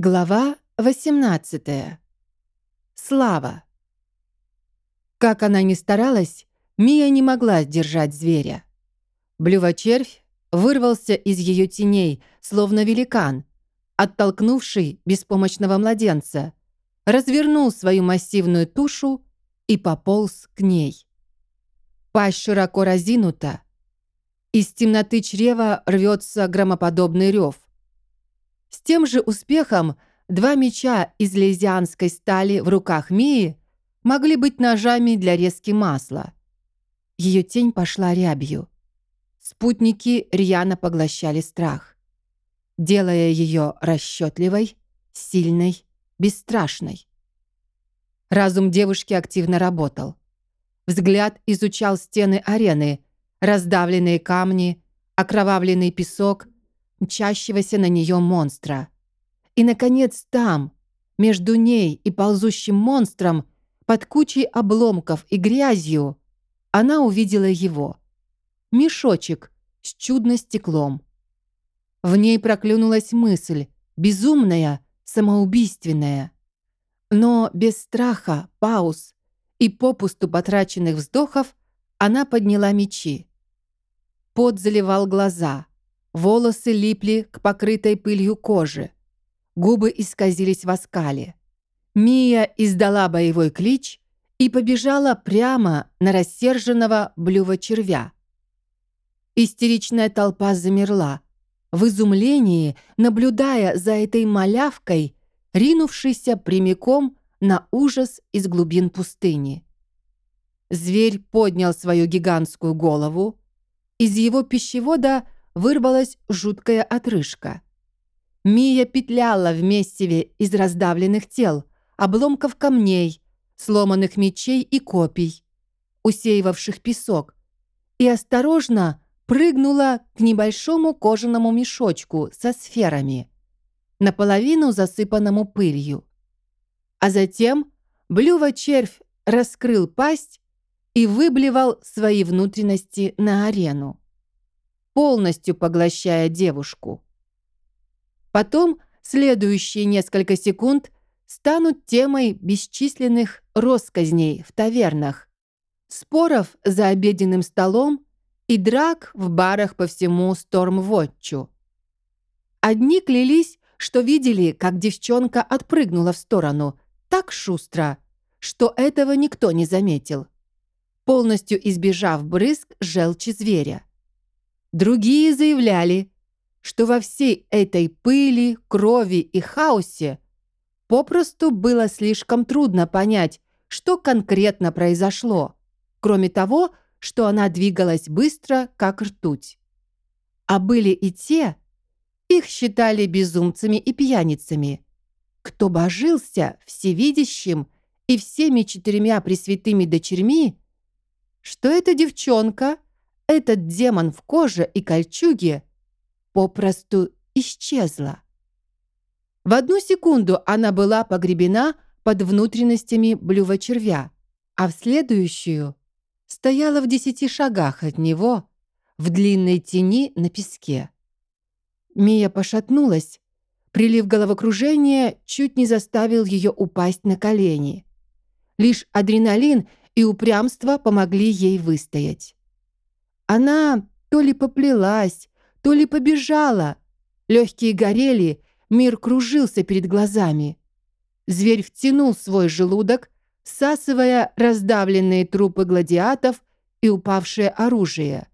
Глава 18. Слава. Как она ни старалась, Мия не могла сдержать зверя. Блювочервь вырвался из ее теней, словно великан, оттолкнувший беспомощного младенца, развернул свою массивную тушу и пополз к ней. Пасть широко разинута. Из темноты чрева рвется громоподобный рев. С тем же успехом два меча из лезианской стали в руках Мии могли быть ножами для резки масла. Ее тень пошла рябью. Спутники рьяно поглощали страх, делая ее расчетливой, сильной, бесстрашной. Разум девушки активно работал. Взгляд изучал стены арены, раздавленные камни, окровавленный песок — мчащегося на нее монстра. И, наконец, там, между ней и ползущим монстром, под кучей обломков и грязью, она увидела его. Мешочек с чудно-стеклом. В ней проклюнулась мысль, безумная, самоубийственная. Но без страха, пауз и попусту потраченных вздохов она подняла мечи. Пот заливал глаза. Волосы липли к покрытой пылью коже. Губы исказились в оскале. Мия издала боевой клич и побежала прямо на рассерженного блюва червя. Истеричная толпа замерла, в изумлении наблюдая за этой малявкой, ринувшейся прямиком на ужас из глубин пустыни. Зверь поднял свою гигантскую голову. Из его пищевода – вырвалась жуткая отрыжка. Мия петляла в месиве из раздавленных тел, обломков камней, сломанных мечей и копий, усеивавших песок, и осторожно прыгнула к небольшому кожаному мешочку со сферами, наполовину засыпанному пылью. А затем блюва-червь раскрыл пасть и выблевал свои внутренности на арену полностью поглощая девушку. Потом следующие несколько секунд станут темой бесчисленных россказней в тавернах, споров за обеденным столом и драк в барах по всему Стормвотчу. Одни клялись, что видели, как девчонка отпрыгнула в сторону так шустро, что этого никто не заметил, полностью избежав брызг желчи зверя. Другие заявляли, что во всей этой пыли, крови и хаосе попросту было слишком трудно понять, что конкретно произошло, кроме того, что она двигалась быстро, как ртуть. А были и те, их считали безумцами и пьяницами, кто божился всевидящим и всеми четырьмя пресвятыми дочерьми, что эта девчонка — этот демон в коже и кольчуге попросту исчезла. В одну секунду она была погребена под внутренностями блюва червя, а в следующую стояла в десяти шагах от него в длинной тени на песке. Мия пошатнулась, прилив головокружения чуть не заставил ее упасть на колени. Лишь адреналин и упрямство помогли ей выстоять. Она то ли поплелась, то ли побежала. Легкие горели, мир кружился перед глазами. Зверь втянул свой желудок, всасывая раздавленные трупы гладиатов и упавшее оружие.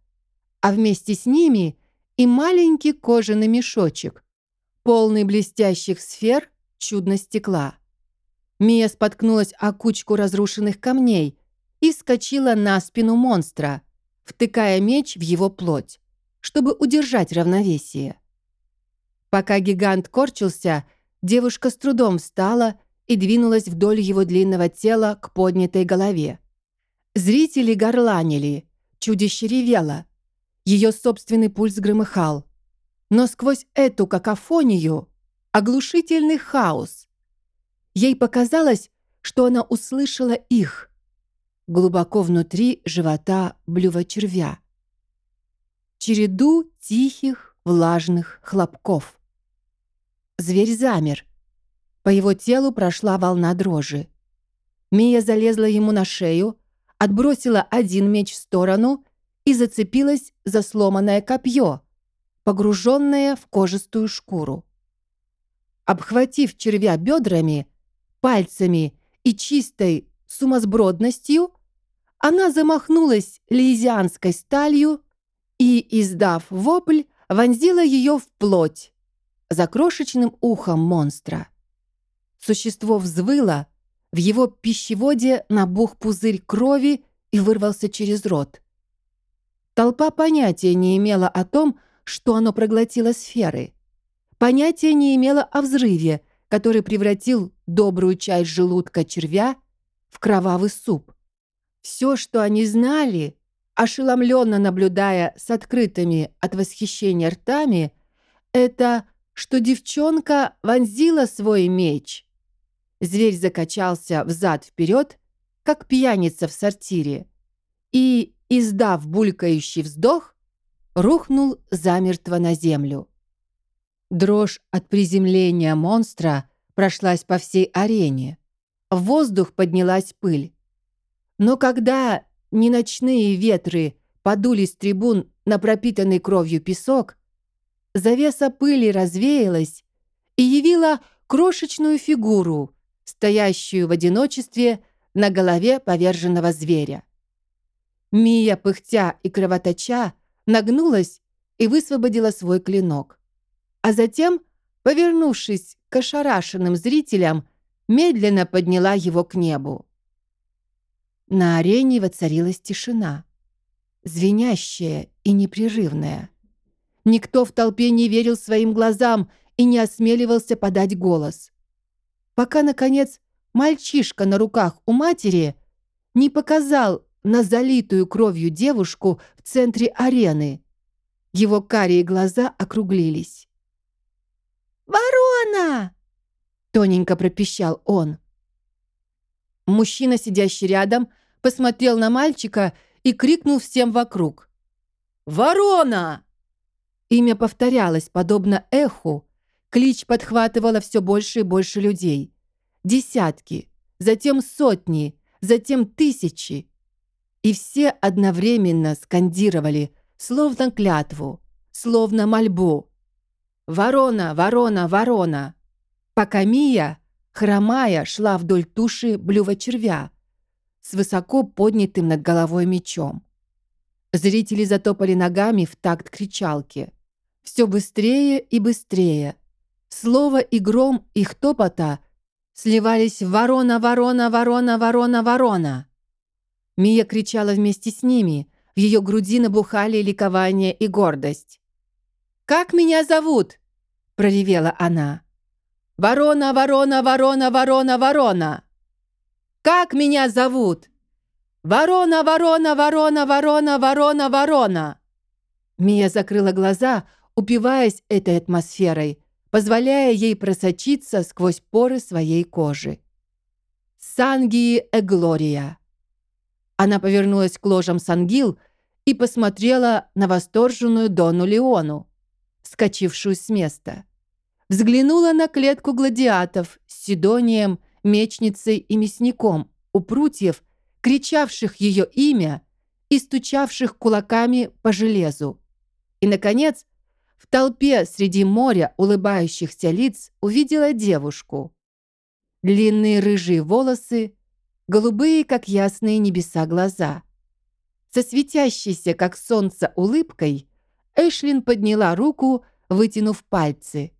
А вместе с ними и маленький кожаный мешочек, полный блестящих сфер чудно-стекла. Мия споткнулась о кучку разрушенных камней и скочила на спину монстра — втыкая меч в его плоть, чтобы удержать равновесие. Пока гигант корчился, девушка с трудом встала и двинулась вдоль его длинного тела к поднятой голове. Зрители горланили, чудище ревело, ее собственный пульс громыхал. Но сквозь эту какофонию оглушительный хаос. Ей показалось, что она услышала их — глубоко внутри живота блюва червя. Череду тихих, влажных хлопков. Зверь замер, По его телу прошла волна дрожи. Мия залезла ему на шею, отбросила один меч в сторону и зацепилась за сломанное копье, погруженное в кожистую шкуру. Обхватив червя бедрами, пальцами и чистой сумасбродностью, она замахнулась лизианской сталью и, издав вопль, вонзила ее в плоть за крошечным ухом монстра. Существо взвыло, в его пищеводе набух пузырь крови и вырвался через рот. Толпа понятия не имела о том, что оно проглотило сферы. Понятия не имела о взрыве, который превратил добрую часть желудка червя в кровавый суп. Все, что они знали, ошеломленно наблюдая с открытыми от восхищения ртами, это, что девчонка вонзила свой меч. Зверь закачался взад-вперед, как пьяница в сортире, и, издав булькающий вздох, рухнул замертво на землю. Дрожь от приземления монстра прошлась по всей арене. В воздух поднялась пыль. Но когда ни ночные ветры подули с трибун на пропитанный кровью песок, завеса пыли развеялась и явила крошечную фигуру, стоящую в одиночестве на голове поверженного зверя. Мия, пыхтя и кровоточа, нагнулась и высвободила свой клинок. А затем, повернувшись к ошарашенным зрителям, медленно подняла его к небу. На арене воцарилась тишина, звенящая и непрерывная. Никто в толпе не верил своим глазам и не осмеливался подать голос. Пока, наконец, мальчишка на руках у матери не показал на залитую кровью девушку в центре арены. Его карие глаза округлились. «Ворона!» — тоненько пропищал он. Мужчина, сидящий рядом, посмотрел на мальчика и крикнул всем вокруг. «Ворона!» Имя повторялось, подобно эху. Клич подхватывало все больше и больше людей. Десятки, затем сотни, затем тысячи. И все одновременно скандировали, словно клятву, словно мольбу. «Ворона, ворона, ворона!» Пока Мия хромая, шла вдоль туши блюва червя с высоко поднятым над головой мечом. Зрители затопали ногами в такт кричалки. Все быстрее и быстрее. Слово и гром их топота сливались «Ворона, ворона, ворона, ворона, ворона!». Мия кричала вместе с ними. В ее груди набухали ликование и гордость. «Как меня зовут?» – проревела она. Ворона, ворона, ворона, ворона, ворона. Как меня зовут? Ворона, ворона, ворона, ворона, ворона, ворона. Мия закрыла глаза, упиваясь этой атмосферой, позволяя ей просочиться сквозь поры своей кожи. Сангии Эглория. Она повернулась к ложам Сангил и посмотрела на восторженную Дону Леону, скачившую с места взглянула на клетку гладиатов с Сидонием, мечницей и мясником у прутьев, кричавших ее имя и стучавших кулаками по железу. И, наконец, в толпе среди моря улыбающихся лиц увидела девушку. Длинные рыжие волосы, голубые, как ясные небеса, глаза. Со светящейся, как солнце, улыбкой Эшлин подняла руку, вытянув пальцы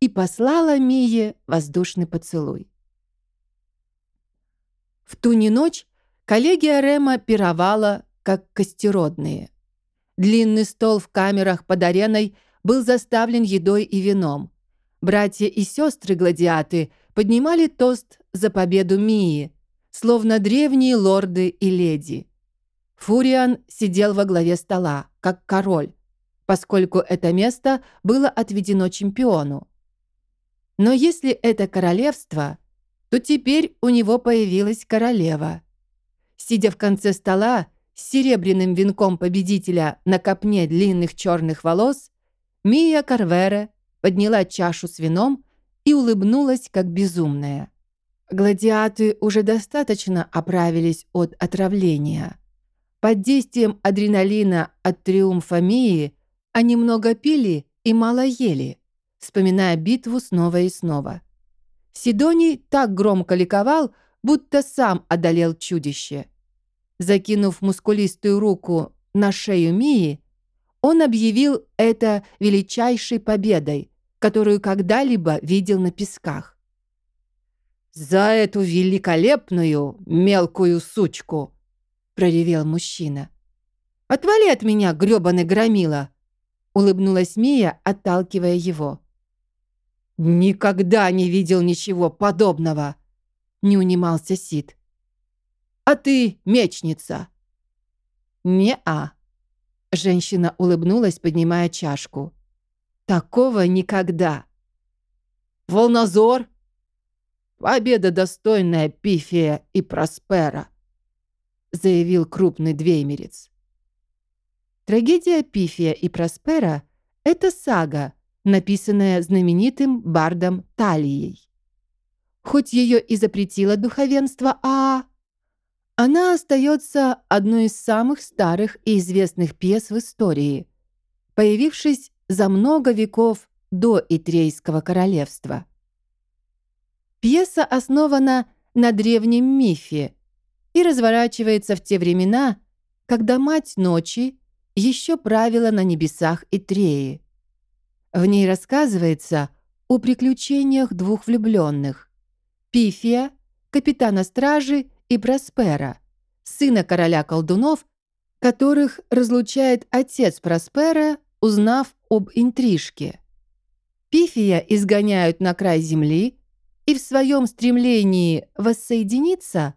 и послала Мие воздушный поцелуй. В ту не ночь коллегия Рема пировала, как костеродные. Длинный стол в камерах под ареной был заставлен едой и вином. Братья и сестры-гладиаты поднимали тост за победу Мии, словно древние лорды и леди. Фуриан сидел во главе стола, как король, поскольку это место было отведено чемпиону. Но если это королевство, то теперь у него появилась королева. Сидя в конце стола с серебряным венком победителя на копне длинных черных волос, Мия Карвере подняла чашу с вином и улыбнулась, как безумная. Гладиаты уже достаточно оправились от отравления. Под действием адреналина от триумфа Мии они много пили и мало ели, вспоминая битву снова и снова. Сидоний так громко ликовал, будто сам одолел чудище. Закинув мускулистую руку на шею Мии, он объявил это величайшей победой, которую когда-либо видел на песках. «За эту великолепную мелкую сучку!» — проревел мужчина. «Отвали от меня, грёбаный громила!» — улыбнулась Мия, отталкивая его. «Никогда не видел ничего подобного!» — не унимался Сид. «А ты мечница!» «Не-а!» Женщина улыбнулась, поднимая чашку. «Такого никогда!» «Волнозор!» Победа достойная Пифия и Проспера, заявил крупный двеймерец. Трагедия Пифия и Проспера — это сага, написанная знаменитым бардом Талией. Хоть ее и запретило духовенство Аа, она остается одной из самых старых и известных пьес в истории, появившись за много веков до Итрейского королевства. Пьеса основана на древнем мифе и разворачивается в те времена, когда мать ночи еще правила на небесах и Треи. В ней рассказывается о приключениях двух влюбленных – Пифия, капитана стражи и Проспера, сына короля колдунов, которых разлучает отец Проспера, узнав об интрижке. Пифия изгоняют на край земли – и в своем стремлении воссоединиться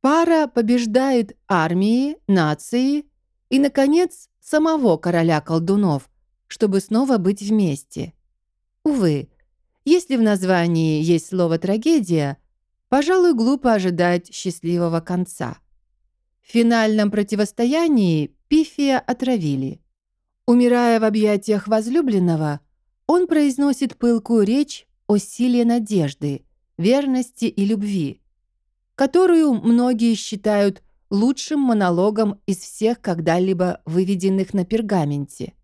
пара побеждает армии, нации и, наконец, самого короля колдунов, чтобы снова быть вместе. Увы, если в названии есть слово «трагедия», пожалуй, глупо ожидать счастливого конца. В финальном противостоянии Пифия отравили. Умирая в объятиях возлюбленного, он произносит пылкую речь о силе надежды, верности и любви, которую многие считают лучшим монологом из всех когда-либо выведенных на пергаменте.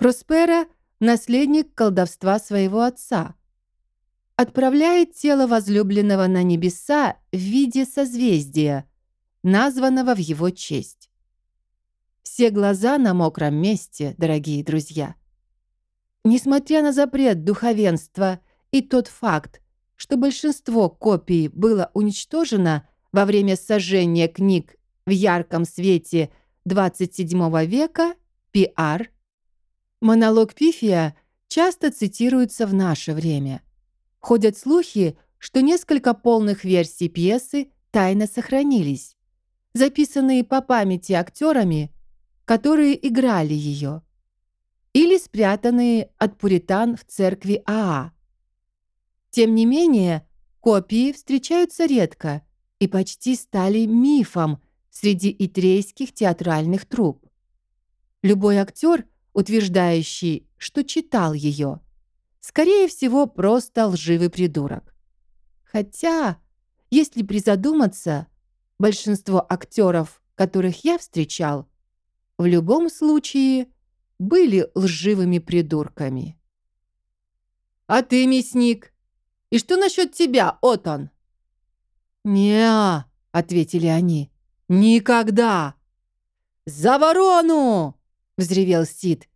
Проспера – наследник колдовства своего отца. Отправляет тело возлюбленного на небеса в виде созвездия, названного в его честь. Все глаза на мокром месте, дорогие друзья. Несмотря на запрет духовенства и тот факт, что большинство копий было уничтожено во время сожжения книг в ярком свете 27 века, пиар, монолог Пифия часто цитируется в наше время. Ходят слухи, что несколько полных версий пьесы тайно сохранились, записанные по памяти актерами, которые играли ее, или спрятанные от пуритан в церкви Аа. Тем не менее, копии встречаются редко и почти стали мифом среди итрейских театральных труп. Любой актер, утверждающий, что читал ее, скорее всего, просто лживый придурок. Хотя, если призадуматься, большинство актеров, которых я встречал, в любом случае были лживыми придурками. «А ты, мясник, и что насчет тебя, Отон?» «Не-а», ответили они. «Никогда!» «За ворону!» — взревел Сид,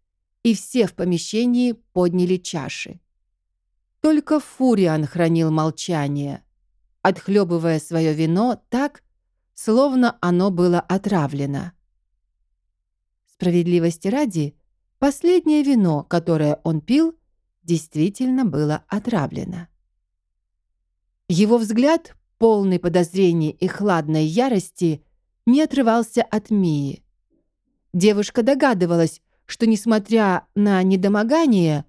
и все в помещении подняли чаши. Только Фуриан хранил молчание, отхлебывая свое вино так, словно оно было отравлено. Справедливости ради, последнее вино, которое он пил, действительно было отравлено. Его взгляд, полный подозрений и хладной ярости, не отрывался от Мии. Девушка догадывалась, что, несмотря на недомогание,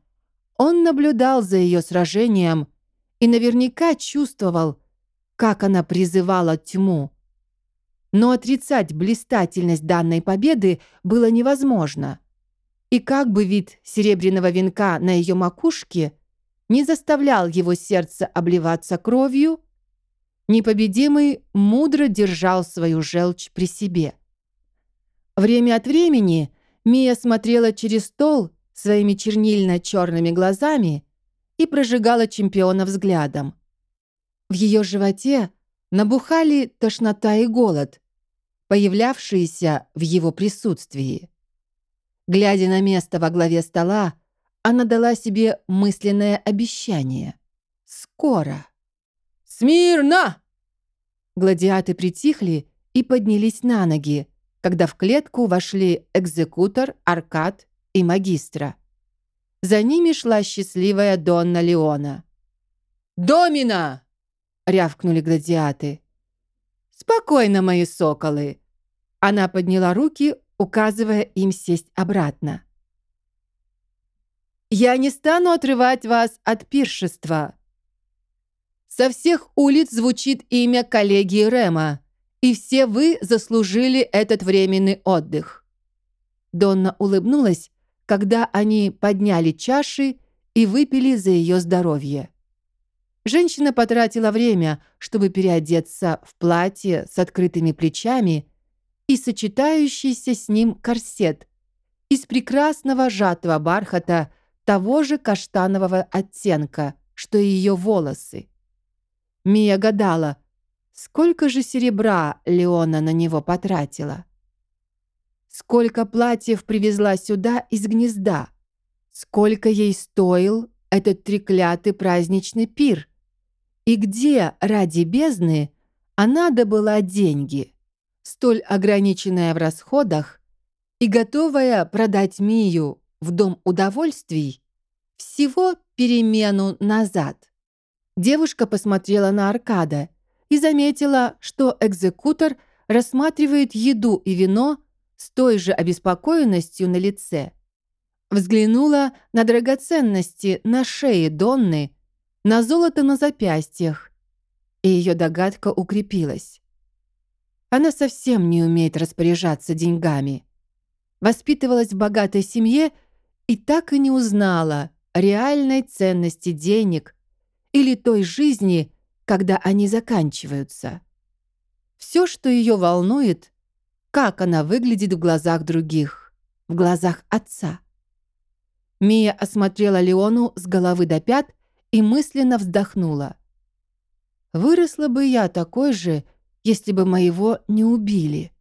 он наблюдал за ее сражением и наверняка чувствовал, как она призывала тьму. Но отрицать блистательность данной победы было невозможно. И как бы вид серебряного венка на ее макушке не заставлял его сердце обливаться кровью, непобедимый мудро держал свою желчь при себе. Время от времени Мия смотрела через стол своими чернильно-черными глазами и прожигала чемпиона взглядом. В ее животе набухали тошнота и голод, появлявшиеся в его присутствии. Глядя на место во главе стола, она дала себе мысленное обещание. «Скоро». «Смирно!» Гладиаты притихли и поднялись на ноги, когда в клетку вошли экзекутор, аркад и магистра. За ними шла счастливая Донна Леона. «Домина!» — рявкнули гладиаты. «Спокойно, мои соколы!» Она подняла руки, указывая им сесть обратно. «Я не стану отрывать вас от пиршества. Со всех улиц звучит имя коллегии Рема, и все вы заслужили этот временный отдых». Донна улыбнулась, когда они подняли чаши и выпили за ее здоровье. Женщина потратила время, чтобы переодеться в платье с открытыми плечами и сочетающийся с ним корсет из прекрасного жатого бархата того же каштанового оттенка, что и ее волосы. Мия гадала, сколько же серебра Леона на него потратила. Сколько платьев привезла сюда из гнезда? Сколько ей стоил этот треклятый праздничный пир? И где, ради бездны, она добыла деньги, столь ограниченная в расходах и готовая продать Мию в дом удовольствий всего перемену назад? Девушка посмотрела на Аркада и заметила, что экзекутор рассматривает еду и вино с той же обеспокоенностью на лице. Взглянула на драгоценности на шее Донны, на золото на запястьях, и ее догадка укрепилась. Она совсем не умеет распоряжаться деньгами. Воспитывалась в богатой семье и так и не узнала реальной ценности денег или той жизни, когда они заканчиваются. Все, что ее волнует, как она выглядит в глазах других, в глазах отца. Мия осмотрела Леону с головы до пят и мысленно вздохнула. «Выросла бы я такой же, если бы моего не убили».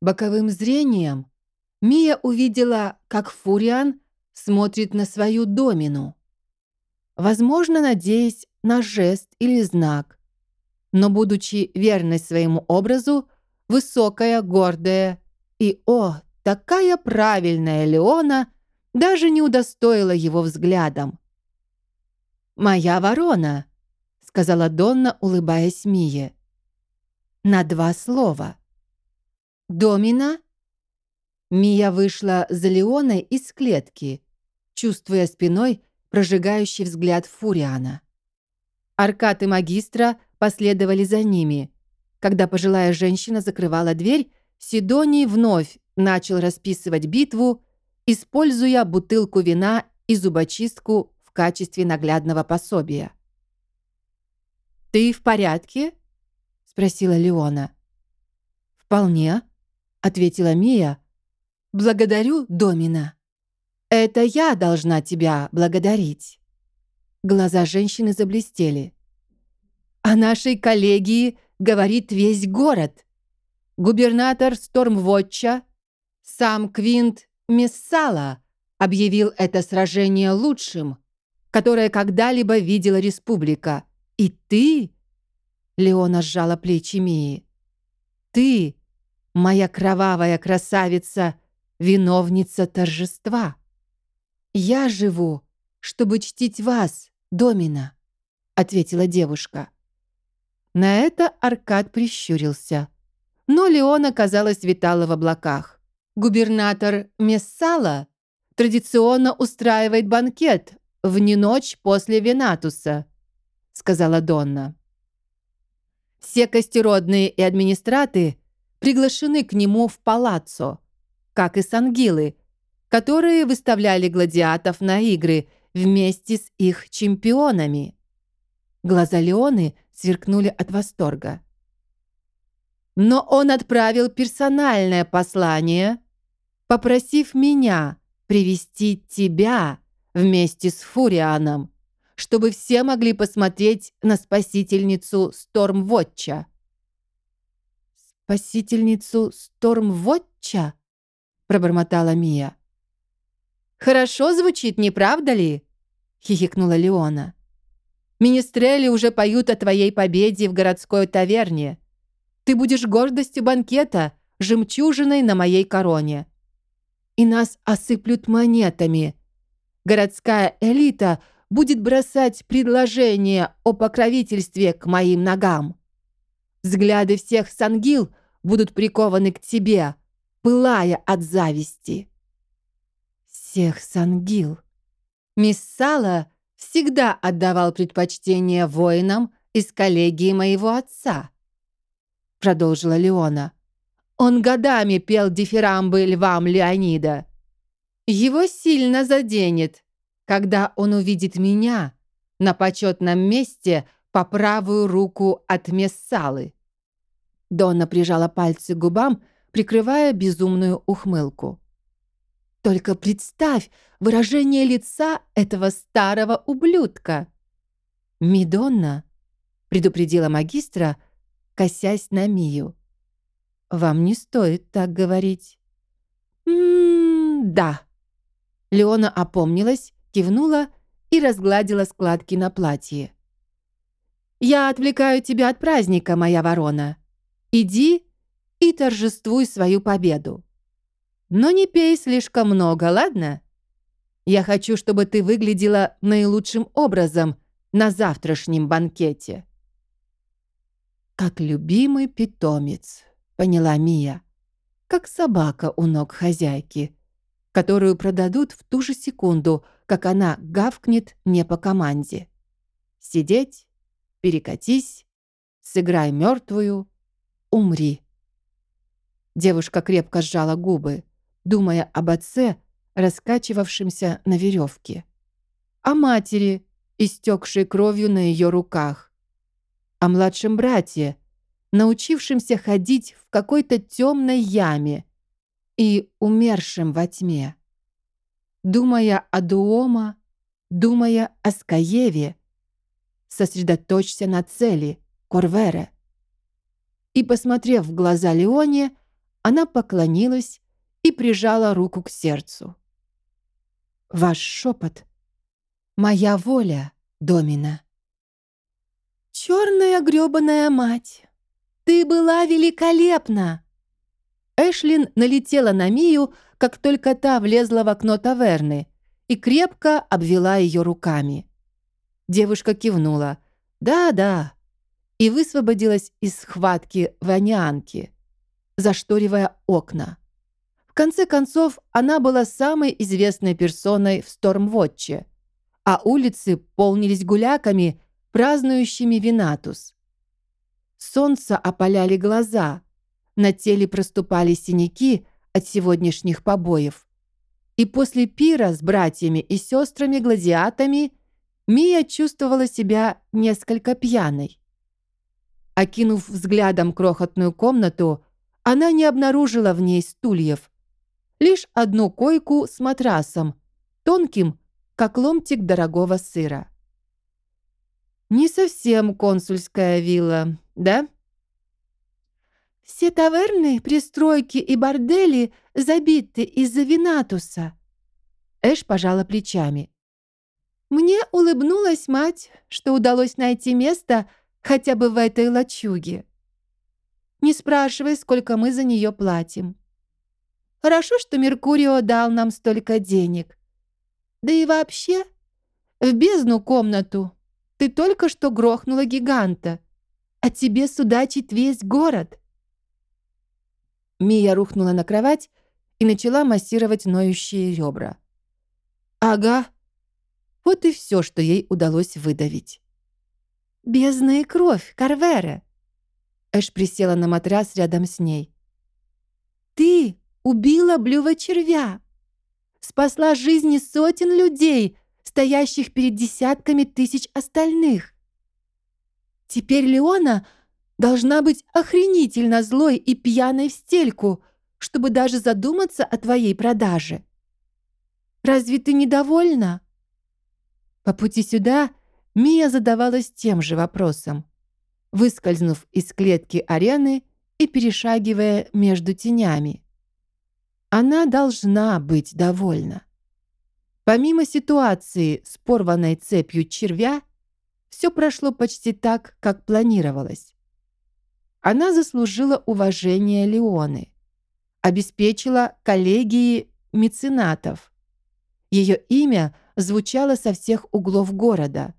Боковым зрением Мия увидела, как Фуриан смотрит на свою домину. Возможно, надеясь на жест или знак. Но, будучи верной своему образу, высокая, гордая и, о, такая правильная Леона даже не удостоила его взглядом. «Моя ворона», — сказала Донна, улыбаясь Мие. «На два слова». «Домина?» Мия вышла за Леоной из клетки, чувствуя спиной прожигающий взгляд Фуриана. Аркад и магистра последовали за ними, когда пожилая женщина закрывала дверь, Сидоний вновь начал расписывать битву, используя бутылку вина и зубочистку в качестве наглядного пособия. «Ты в порядке?» — спросила Леона. «Вполне», — ответила Мия. «Благодарю, Домина. Это я должна тебя благодарить». Глаза женщины заблестели. «О нашей коллегии говорит весь город. Губернатор Стормвотча, сам Квинт Мессала, объявил это сражение лучшим, которое когда-либо видела республика. И ты...» Леона сжала плечи Мии. «Ты, моя кровавая красавица, виновница торжества. Я живу, чтобы чтить вас, Домина», — ответила девушка. На это Аркад прищурился. Но Леона, казалось, витала в облаках. Губернатор Мессала традиционно устраивает банкет в ночь после Венатуса, сказала Донна. Все костеродные и администраты приглашены к нему в палаццо, как и сангилы, которые выставляли гладиатов на игры вместе с их чемпионами. Глаза Леоны сверкнули от восторга. Но он отправил персональное послание, попросив меня привести тебя вместе с Фурианом, чтобы все могли посмотреть на спасительницу Стормвотча. «Спасительницу Стормвотча?» — пробормотала Мия. «Хорошо звучит, не правда ли?» — хихикнула Леона. «Министрели уже поют о твоей победе в городской таверне. Ты будешь гордостью банкета, жемчужиной на моей короне. И нас осыплют монетами. Городская элита будет бросать предложения о покровительстве к моим ногам. Взгляды всех сангил будут прикованы к тебе, пылая от зависти. Всех сангил. Мисс Сала всегда отдавал предпочтение воинам из коллегии моего отца, продолжила Леона. Он годами пел дифирамбы львам Леонида. Его сильно заденет, когда он увидит меня на почетном месте по правую руку от Мессалы. Донна прижала пальцы к губам, прикрывая безумную ухмылку. «Только представь выражение лица этого старого ублюдка!» «Мидонна», — предупредила магистра, косясь на Мию. «Вам не стоит так говорить». «М-да». Леона опомнилась, кивнула и разгладила складки на платье. «Я отвлекаю тебя от праздника, моя ворона. Иди и торжествуй свою победу. Но не пей слишком много, ладно? Я хочу, чтобы ты выглядела наилучшим образом на завтрашнем банкете». «Как любимый питомец», — поняла Мия. «Как собака у ног хозяйки, которую продадут в ту же секунду, как она гавкнет не по команде. Сидеть, перекатись, сыграй мертвую, умри. Девушка крепко сжала губы, думая об отце, раскачивавшемся на веревке, о матери, истекшей кровью на ее руках, о младшем брате, научившемся ходить в какой-то темной яме и умершем во тьме. Думая о Дуома, думая о Скаеве, сосредоточься на цели, Корвере. И, посмотрев в глаза Леоне, она поклонилась и прижала руку к сердцу. «Ваш шепот — моя воля, Домина». «Черная грёбаная мать! Ты была великолепна!» Эшлин налетела на Мию, как только та влезла в окно таверны, и крепко обвела ее руками. Девушка кивнула. «Да-да», и высвободилась из схватки ванианки, зашторивая окна. Конце концов, она была самой известной персоной в Стормвотче, а улицы полнились гуляками, празднующими Винатус. Солнце опаляли глаза, на теле проступали синяки от сегодняшних побоев. И после пира с братьями и сестрами-гладиатами Мия чувствовала себя несколько пьяной. Окинув взглядом крохотную комнату, она не обнаружила в ней стульев. Лишь одну койку с матрасом, тонким, как ломтик дорогого сыра. «Не совсем консульская вилла, да?» «Все таверны, пристройки и бордели забиты из-за Винатуса». Эш пожала плечами. «Мне улыбнулась мать, что удалось найти место, хотя бы в этой лачуге. Не спрашивай, сколько мы за нее платим. Хорошо, что Меркурио дал нам столько денег. Да и вообще, в бездну комнату ты только что грохнула гиганта, а тебе судачит весь город. Мия рухнула на кровать и начала массировать ноющие ребра. «Ага». Вот и все, что ей удалось выдавить. «Бездна и кровь, Карвера!» Эш присела на матрас рядом с ней. «Ты убила блюва червя! Спасла жизни сотен людей, стоящих перед десятками тысяч остальных. Теперь Леона должна быть охренительно злой и пьяной в стельку, чтобы даже задуматься о твоей продаже. Разве ты недовольна? По пути сюда Мия задавалась тем же вопросом, выскользнув из клетки арены и перешагивая между тенями. Она должна быть довольна. Помимо ситуации с порванной цепью червя, все прошло почти так, как планировалось. Она заслужила уважение Леоны, обеспечила коллегии меценатов. Ее имя звучало со всех углов города.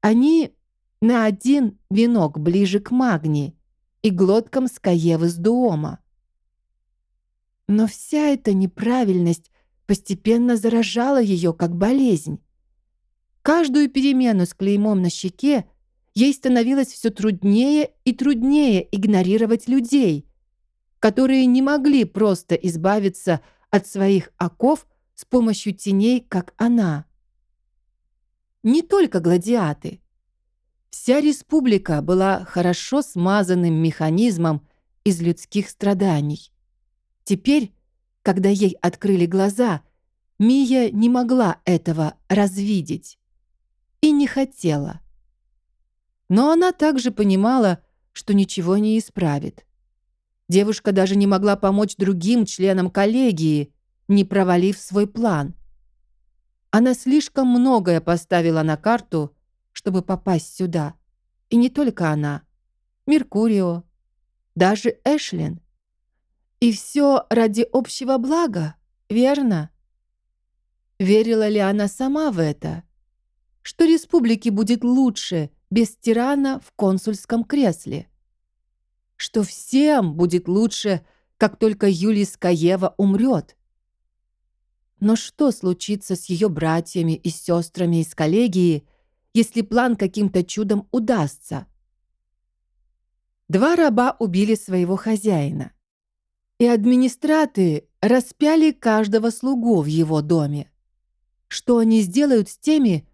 Они на один венок ближе к Магни и глоткам Скаевы с Дуома. Но вся эта неправильность постепенно заражала ее как болезнь. Каждую перемену с клеймом на щеке ей становилось все труднее и труднее игнорировать людей, которые не могли просто избавиться от своих оков с помощью теней, как она. Не только гладиаты. Вся республика была хорошо смазанным механизмом из людских страданий. Теперь, когда ей открыли глаза, Мия не могла этого развидеть и не хотела. Но она также понимала, что ничего не исправит. Девушка даже не могла помочь другим членам коллегии, не провалив свой план. Она слишком многое поставила на карту, чтобы попасть сюда. И не только она. Меркурио, даже Эшлин. И все ради общего блага, верно? Верила ли она сама в это? Что республике будет лучше без тирана в консульском кресле? Что всем будет лучше, как только Юлия Скаева умрет? Но что случится с ее братьями и сестрами из коллегии, если план каким-то чудом удастся? Два раба убили своего хозяина и администраты распяли каждого слугу в его доме. Что они сделают с теми,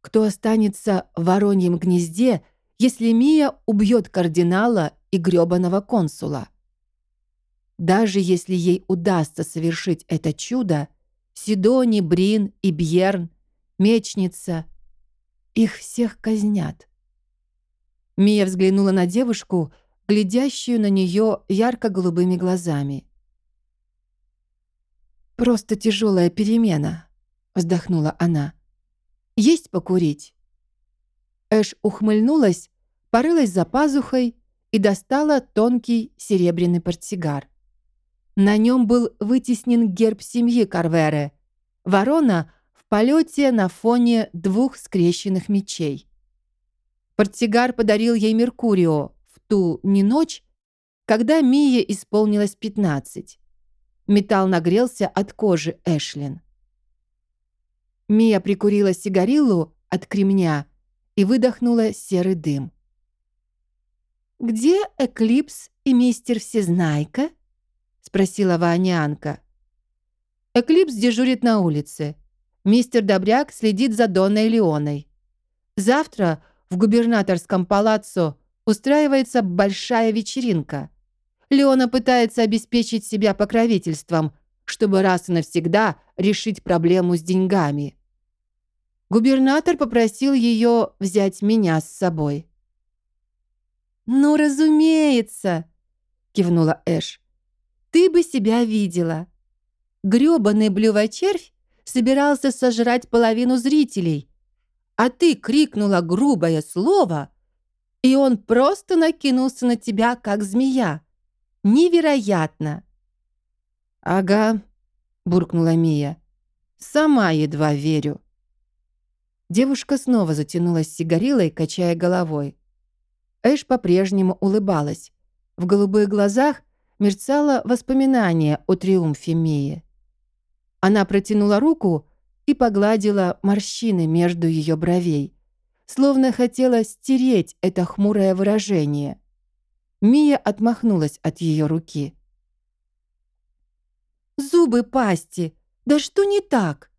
кто останется в вороньем гнезде, если Мия убьет кардинала и грёбаного консула? Даже если ей удастся совершить это чудо, Сидони, Брин и Бьерн, Мечница, их всех казнят. Мия взглянула на девушку, глядящую на нее ярко-голубыми глазами. «Просто тяжелая перемена», — вздохнула она. «Есть покурить?» Эш ухмыльнулась, порылась за пазухой и достала тонкий серебряный портсигар. На нем был вытеснен герб семьи Карвере. Ворона в полете на фоне двух скрещенных мечей. Портсигар подарил ей Меркурио, ту не ночь, когда Мия исполнилось 15. Металл нагрелся от кожи Эшлин. Мия прикурила сигарилу от кремня и выдохнула серый дым. «Где Эклипс и мистер Всезнайка?» — спросила Ванианка. «Эклипс дежурит на улице. Мистер Добряк следит за Донной Леоной. Завтра в губернаторском палаццо устраивается большая вечеринка. Леона пытается обеспечить себя покровительством, чтобы раз и навсегда решить проблему с деньгами. Губернатор попросил ее взять меня с собой. «Ну, разумеется!» — кивнула Эш. «Ты бы себя видела. Грёбаный блювочервь собирался сожрать половину зрителей, а ты крикнула грубое слово — и он просто накинулся на тебя, как змея. Невероятно!» «Ага», — буркнула Мия. «Сама едва верю». Девушка снова затянулась сигарилой, качая головой. Эш по-прежнему улыбалась. В голубых глазах мерцало воспоминание о триумфе Мии. Она протянула руку и погладила морщины между ее бровей словно хотела стереть это хмурое выражение. Мия отмахнулась от ее руки. «Зубы пасти! Да что не так?»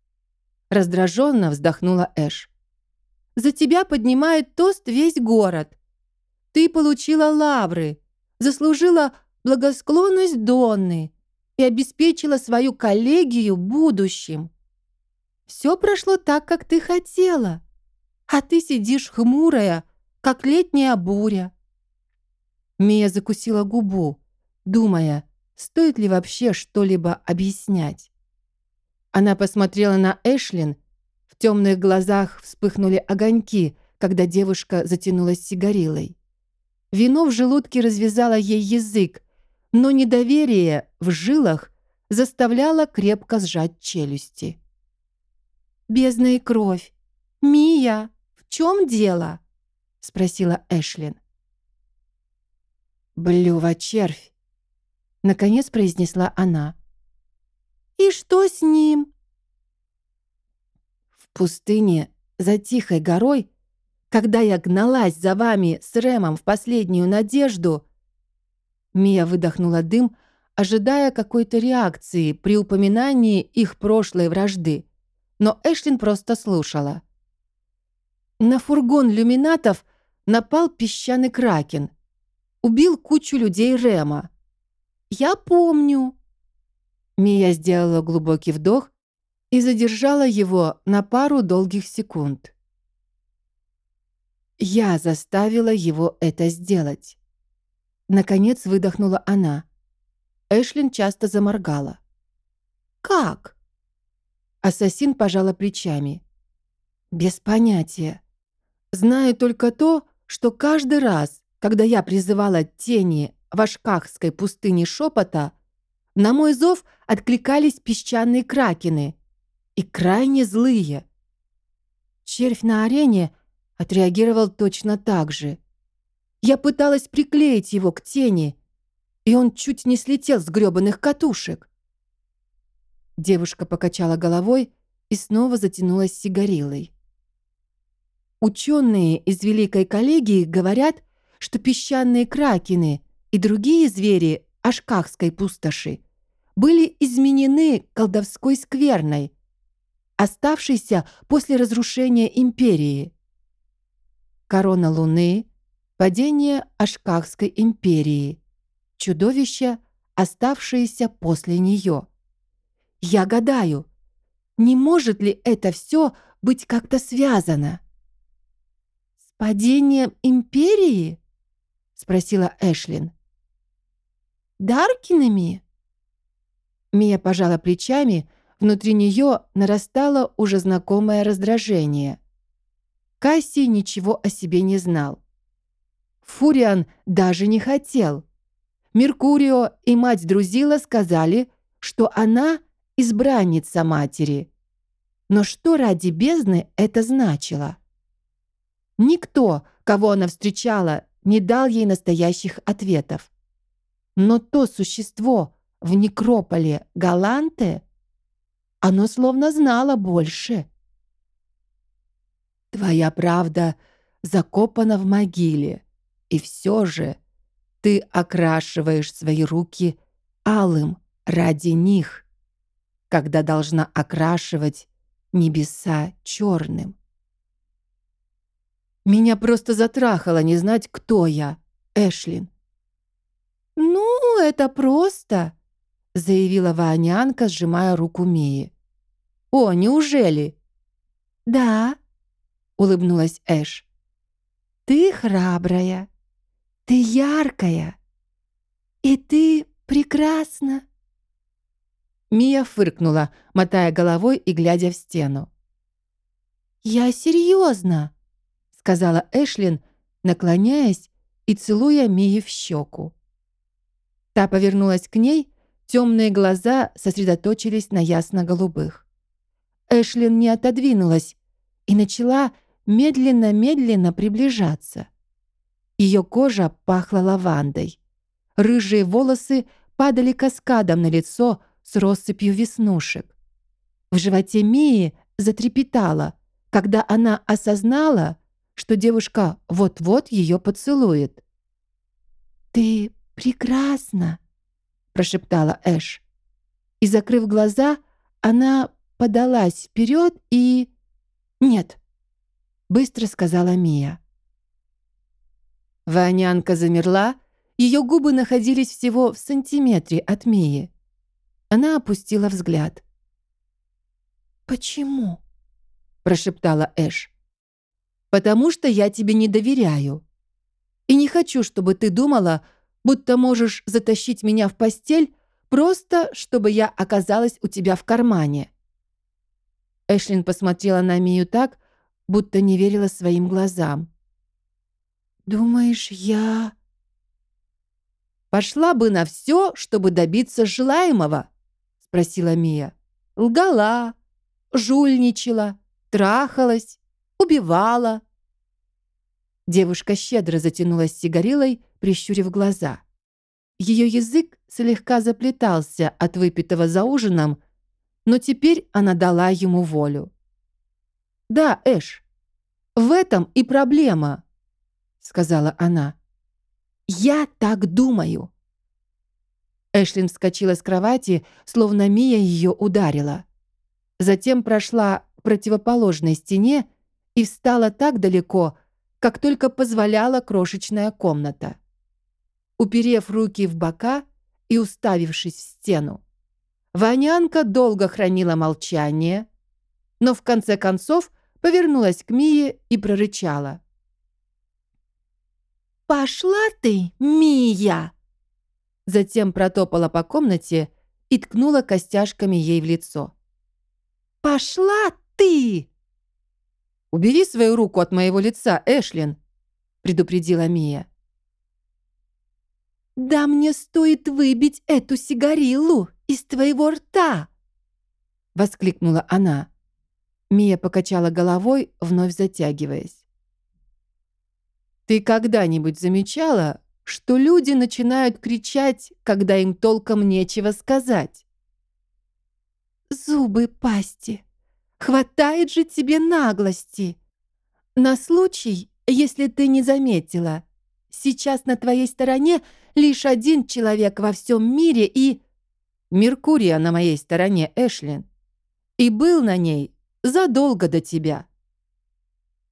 раздраженно вздохнула Эш. «За тебя поднимает тост весь город. Ты получила лавры, заслужила благосклонность Донны и обеспечила свою коллегию будущим. Все прошло так, как ты хотела, а ты сидишь хмурая, как летняя буря». Мия закусила губу, думая, стоит ли вообще что-либо объяснять. Она посмотрела на Эшлин, в темных глазах вспыхнули огоньки, когда девушка затянулась сигарилой. Вино в желудке развязало ей язык, но недоверие в жилах заставляло крепко сжать челюсти. «Бездна и кровь! Мия, чем дело?» — спросила Эшлин. «Блюва червь!» — наконец произнесла она. «И что с ним?» «В пустыне, за тихой горой, когда я гналась за вами с Рэмом в последнюю надежду...» Мия выдохнула дым, ожидая какой-то реакции при упоминании их прошлой вражды. Но Эшлин просто слушала. На фургон люминатов напал песчаный кракен убил кучу людей Рема. Я помню. Мия сделала глубокий вдох и задержала его на пару долгих секунд. Я заставила его это сделать. Наконец выдохнула она. Эшлин часто заморгала. «Как?» Ассасин пожала плечами. «Без понятия. Знаю только то, что каждый раз, когда я призывала тени в Ашкахской пустыне шепота, на мой зов откликались песчаные кракены и крайне злые. Червь на арене отреагировал точно так же. Я пыталась приклеить его к тени, и он чуть не слетел с грёбаных катушек. Девушка покачала головой и снова затянулась сигарилой. Ученые из Великой коллегии говорят, что песчаные кракены и другие звери Ашкахской пустоши были изменены колдовской скверной, оставшейся после разрушения империи. Корона Луны, падение Ашкахской империи, чудовища, оставшиеся после нее. Я гадаю, не может ли это все быть как-то связано? Падением империи? спросила Эшлин. «Даркинами?» Мия пожала плечами, внутри нее нарастало уже знакомое раздражение. Касси ничего о себе не знал. Фуриан даже не хотел. Меркурио и мать Друзила сказали, что она избранница матери. Но что ради бездны это значило? Никто, кого она встречала не дал ей настоящих ответов. Но то существо в некрополе Галанте, оно словно знало больше. Твоя правда закопана в могиле, и все же ты окрашиваешь свои руки алым ради них, когда должна окрашивать небеса черным. Меня просто затрахало не знать, кто я, Эшлин. «Ну, это просто», — заявила Ваанянка, сжимая руку Мии. «О, неужели?» «Да», — улыбнулась Эш. «Ты храбрая, ты яркая, и ты прекрасна». Мия фыркнула, мотая головой и глядя в стену. «Я серьезно», сказала Эшлин, наклоняясь и целуя Мии в щеку. Та повернулась к ней, темные глаза сосредоточились на ясно-голубых. Эшлин не отодвинулась и начала медленно-медленно приближаться. Ее кожа пахла лавандой. Рыжие волосы падали каскадом на лицо с россыпью веснушек. В животе Мии затрепетало, когда она осознала, что девушка вот-вот ее поцелует. «Ты прекрасна!» — прошептала Эш. И, закрыв глаза, она подалась вперед и... «Нет», — быстро сказала Мия. Ванянка замерла, ее губы находились всего в сантиметре от Мии. Она опустила взгляд. «Почему?» — прошептала Эш. «Потому что я тебе не доверяю. И не хочу, чтобы ты думала, будто можешь затащить меня в постель, просто чтобы я оказалась у тебя в кармане». Эшлин посмотрела на Мию так, будто не верила своим глазам. «Думаешь, я...» «Пошла бы на все, чтобы добиться желаемого?» — спросила Мия. «Лгала, жульничала, трахалась, убивала». Девушка щедро затянулась сигарилой, прищурив глаза. Ее язык слегка заплетался от выпитого за ужином, но теперь она дала ему волю. «Да, Эш, в этом и проблема», — сказала она. «Я так думаю». Эшлин вскочила с кровати, словно Мия ее ударила. Затем прошла к противоположной стене и встала так далеко, как только позволяла крошечная комната. Уперев руки в бока и уставившись в стену, Ванянка долго хранила молчание, но в конце концов повернулась к Мие и прорычала. «Пошла ты, Мия!» Затем протопала по комнате и ткнула костяшками ей в лицо. «Пошла ты!» «Убери свою руку от моего лица, Эшлин!» предупредила Мия. «Да мне стоит выбить эту сигарилу из твоего рта!» воскликнула она. Мия покачала головой, вновь затягиваясь. «Ты когда-нибудь замечала, что люди начинают кричать, когда им толком нечего сказать?» «Зубы пасти! Хватает же тебе наглости! На случай, если ты не заметила, сейчас на твоей стороне лишь один человек во всем мире и...» «Меркурия на моей стороне, Эшлин. И был на ней задолго до тебя».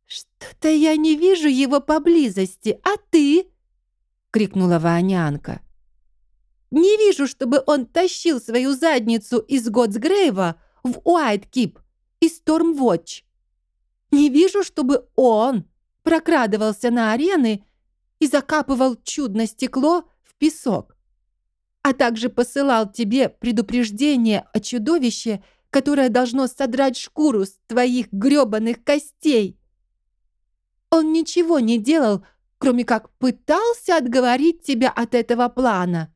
«Что-то я не вижу его поблизости, а ты?» — крикнула Ванянка. «Не вижу, чтобы он тащил свою задницу из Готсгрейва в Уайткип и Стормвотч. Не вижу, чтобы он прокрадывался на арены и закапывал чудное стекло в песок, а также посылал тебе предупреждение о чудовище, которое должно содрать шкуру с твоих грёбаных костей. Он ничего не делал, кроме как пытался отговорить тебя от этого плана,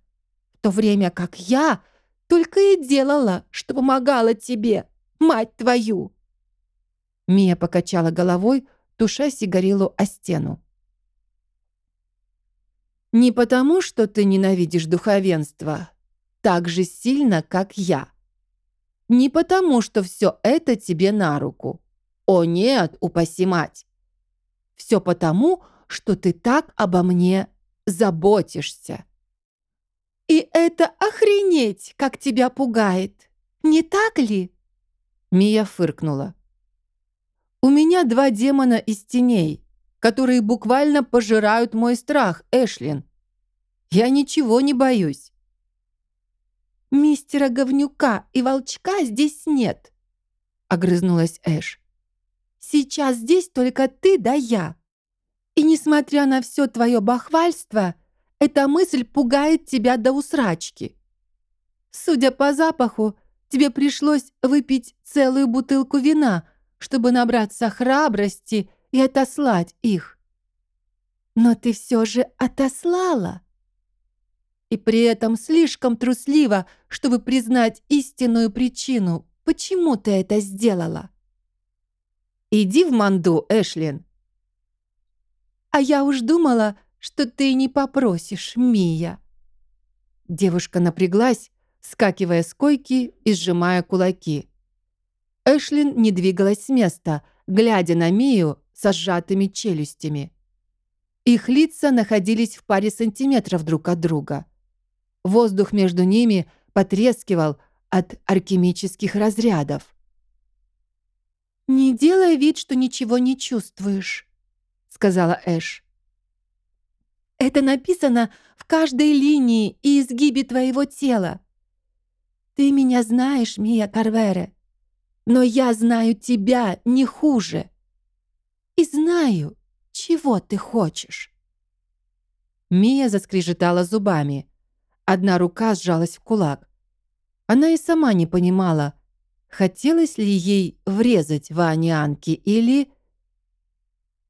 в то время как я только и делала, что помогала тебе, мать твою!» Мия покачала головой, туша сигарилу о стену. «Не потому, что ты ненавидишь духовенство так же сильно, как я. Не потому, что все это тебе на руку. О нет, упаси мать! Все потому, что ты так обо мне заботишься. И это охренеть, как тебя пугает. Не так ли? Мия фыркнула. У меня два демона из теней, которые буквально пожирают мой страх, Эшлин. Я ничего не боюсь. «Мистера Говнюка и Волчка здесь нет», — огрызнулась Эш. «Сейчас здесь только ты да я. И несмотря на все твое бахвальство, эта мысль пугает тебя до усрачки. Судя по запаху, тебе пришлось выпить целую бутылку вина — чтобы набраться храбрости и отослать их. Но ты все же отослала. И при этом слишком трусливо, чтобы признать истинную причину, почему ты это сделала. Иди в манду, Эшлин. А я уж думала, что ты не попросишь, Мия. Девушка напряглась, скакивая с койки и сжимая кулаки. Эшлин не двигалась с места, глядя на Мию со сжатыми челюстями. Их лица находились в паре сантиметров друг от друга. Воздух между ними потрескивал от алхимических разрядов. «Не делай вид, что ничего не чувствуешь», — сказала Эш. «Это написано в каждой линии и изгибе твоего тела. Ты меня знаешь, Мия Карвере, но я знаю тебя не хуже. И знаю, чего ты хочешь». Мия заскрежетала зубами. Одна рука сжалась в кулак. Она и сама не понимала, Хотелось ли ей врезать Ванианке или...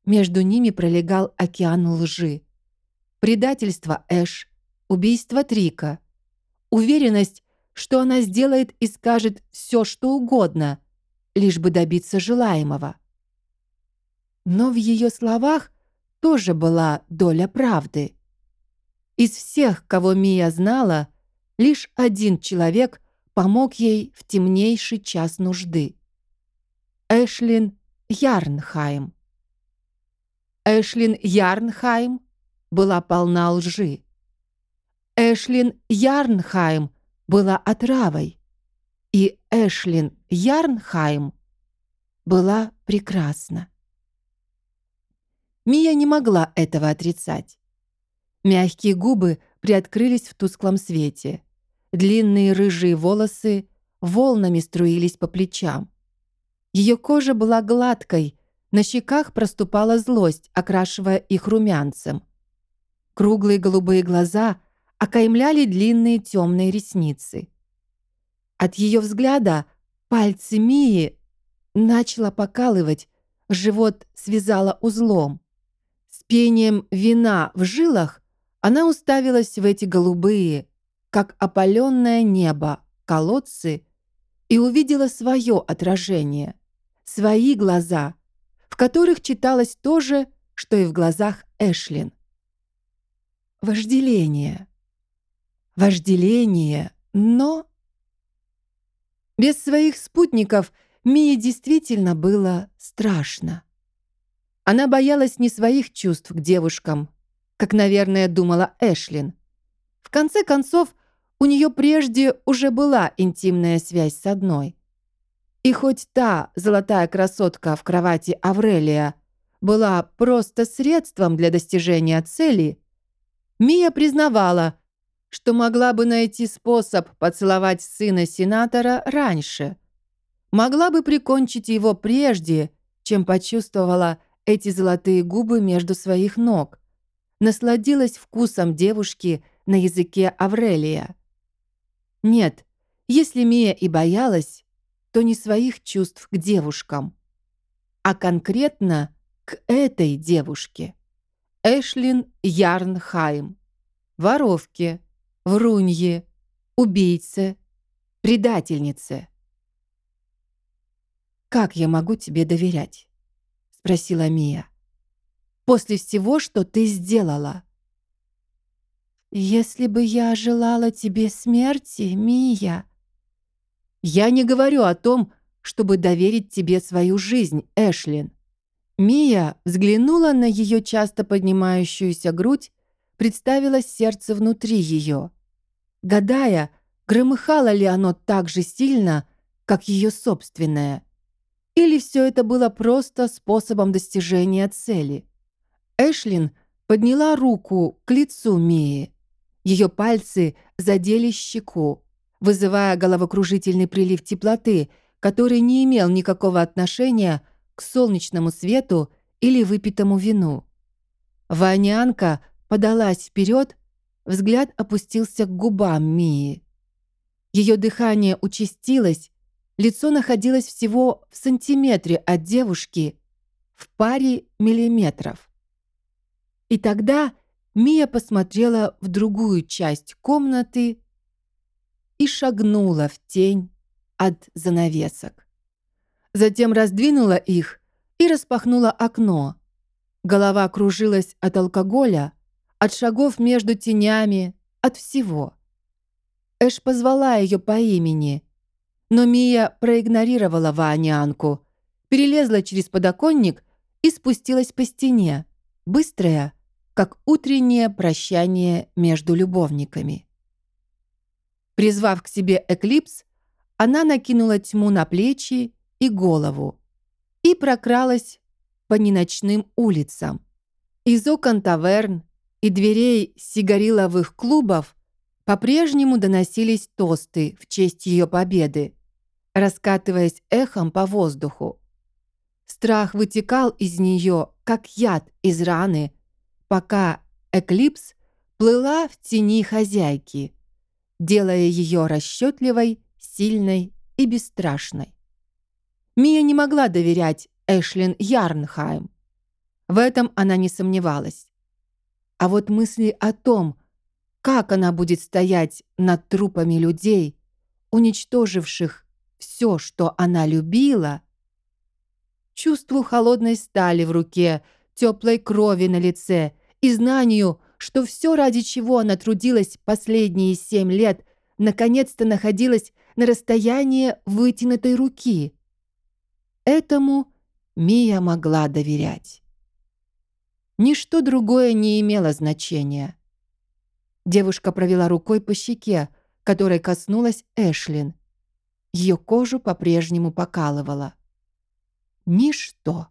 Между ними пролегал океан лжи. Предательство Эш, убийство Трика, уверенность, что она сделает и скажет все, что угодно, лишь бы добиться желаемого. Но в ее словах тоже была доля правды. Из всех, кого Мия знала, лишь один человек помог ей в темнейший час нужды. Эшлин Ярнхайм. Эшлин Ярнхайм была полна лжи. Эшлин Ярнхайм была отравой. И Эшлин Ярнхайм была прекрасна. Мия не могла этого отрицать. Мягкие губы приоткрылись в тусклом свете. Длинные рыжие волосы волнами струились по плечам. Ее кожа была гладкой, на щеках проступала злость, окрашивая их румянцем. Круглые голубые глаза окаймляли длинные темные ресницы. От ее взгляда пальцы Мии начала покалывать, живот связала узлом. С пением вина в жилах она уставилась в эти голубые, как опаленное небо, колодцы, и увидела свое отражение, свои глаза, в которых читалось то же, что и в глазах Эшлин. Вожделение. Вожделение, но... Без своих спутников Мии действительно было страшно. Она боялась не своих чувств к девушкам, как, наверное, думала Эшлин. В конце концов, у нее прежде уже была интимная связь с одной. И хоть та золотая красотка в кровати Аврелия была просто средством для достижения цели, Мия признавала, что могла бы найти способ поцеловать сына сенатора раньше. Могла бы прикончить его прежде, чем почувствовала эти золотые губы между своих ног. Насладилась вкусом девушки на языке Аврелия. Нет, если Мия и боялась, то не своих чувств к девушкам, а конкретно к этой девушке. Эшлин Ярнхайм. Воровке, врунье, убийце, предательнице. «Как я могу тебе доверять?» — спросила Мия. «После всего, что ты сделала». «Если бы я желала тебе смерти, Мия...» «Я не говорю о том, чтобы доверить тебе свою жизнь, Эшлин». Мия взглянула на ее часто поднимающуюся грудь, представила сердце внутри ее, гадая, громыхало ли оно так же сильно, как ее собственное. Или все это было просто способом достижения цели. Эшлин подняла руку к лицу Мии, ее пальцы задели щеку, вызывая головокружительный прилив теплоты, который не имел никакого отношения к солнечному свету или выпитому вину. Ванянка подалась вперед, взгляд опустился к губам Мии. Ее дыхание участилось, лицо находилось всего в сантиметре от девушки, в паре миллиметров. И тогда Мия посмотрела в другую часть комнаты и шагнула в тень от занавесок. Затем раздвинула их и распахнула окно. Голова кружилась от алкоголя, от шагов между тенями, от всего. Эш позвала ее по имени, но Мия проигнорировала Ваанянку, перелезла через подоконник и спустилась по стене, быстрая, как утреннее прощание между любовниками. Призвав к себе эклипс, она накинула тьму на плечи и голову. и прокралась по неночным улицам. Из окон таверн и дверей сигариловых клубов по-прежнему доносились тосты в честь ее победы, раскатываясь эхом по воздуху. Страх вытекал из нее, как яд из раны, пока Эклипс плыла в тени хозяйки, делая ее расчетливой, сильной и бесстрашной. Мия не могла доверять Эшлин Ярнхайм. В этом она не сомневалась. А вот мысли о том, как она будет стоять над трупами людей, уничтоживших все, что она любила, чувству холодной стали в руке, теплой крови на лице и знанию, что все, ради чего она трудилась последние семь лет, наконец-то находилось на расстоянии вытянутой руки. Этому Мия могла доверять. Ничто другое не имело значения. Девушка провела рукой по щеке, которой коснулась Эшлин. Ее кожу по-прежнему покалывала. Ничто.